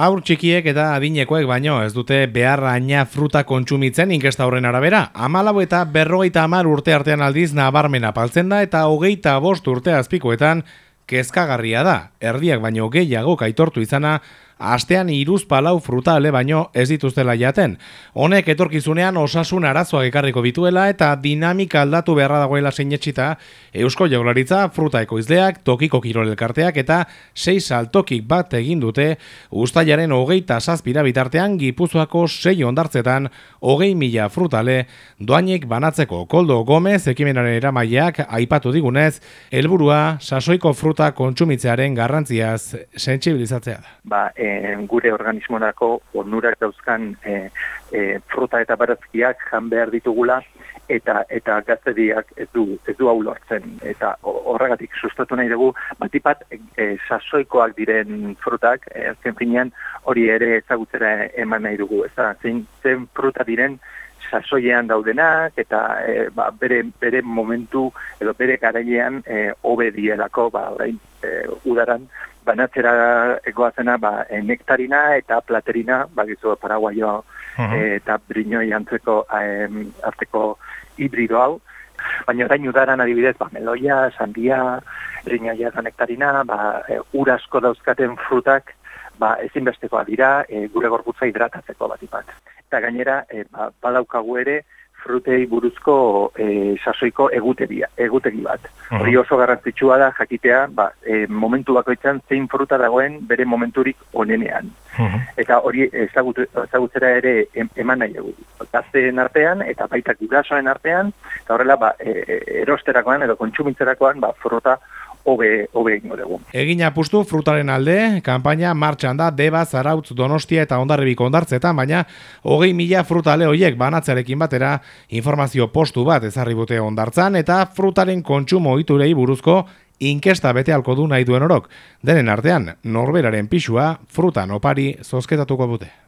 Aur txikiek eta adinekoek baino ez dute behar aina fruta kontsumitzen inkesta horren arabera. Amalau eta berrogeita amar urte artean aldiz nabarmena paltzen da eta hogeita bost urte azpikoetan kezkagarria da. Erdiak baino gehiago kaitortu izana astean iruz palau frutale baino ez dituztela jaten. Honek etorkizunean osasun arazoak ekarriko bituela eta dinamika aldatu beharra dagoela sinetxita Eusko Jaularitza fruta ekoizleak, tokiko kirolelkarteak eta sei saltokik bat egin dute ustailaren hogeita zazpira bitartean gipuzuako sei ondartzetan hogei mila frutale doainik banatzeko koldo gomez ekimenaren eramaileak aipatu digunez, helburua sasoiko fruta kontsumitzearen garrantziaz sentsibilizatzea da. Ba, e, gure organismonako onurak dauzkan e, e, fruta eta barazkiak jan behar ditugula eta eta gazteriak ez du ez du lortzen. Eta horregatik sustatu nahi dugu batipat e, sasoikoak diren frutak e, azken finean hori ere ezagutzera eman nahi dugu. Ez da zein zen fruta diren sasoiean daudenak eta e, ba, bere, bere momentu edo bere garailean e, hobe dielako ba orain e, udaran banatzera egoazena ba, e, nektarina eta platerina, bagizu paraguaio uh eta brinoi antzeko arteko hibrido hau. Baina orain udaran adibidez, ba, meloia, sandia, brinoia eta nektarina, ba, e, urasko dauzkaten frutak, ba, ezinbestekoa dira, e, gure gorputza hidratatzeko bat ipat. Eta gainera, e, ba, badaukagu ere, frutei buruzko e, sasoiko egutegia, egutegi bat. Hori oso garrantzitsua da jakitea, ba, e, momentu bakoitzan zein fruta dagoen bere momenturik onenean. Eta hori ezagutzera ere eman nahi dugu. Gazteen artean eta baita gurasoen artean, eta horrela ba, e, e erosterakoan edo kontsumitzerakoan ba, fruta hobe hobe egingo dugu. Egin apustu frutaren alde, kanpaina martxan da Deba, Zarautz, Donostia eta Hondarribiko hondartzetan, baina hogei mila frutale hoiek banatzarekin batera informazio postu bat ezarri bute hondartzan eta frutaren kontsumo iturei buruzko inkesta bete alko du nahi duen orok. Denen artean, norberaren pixua frutan opari zozketatuko bute.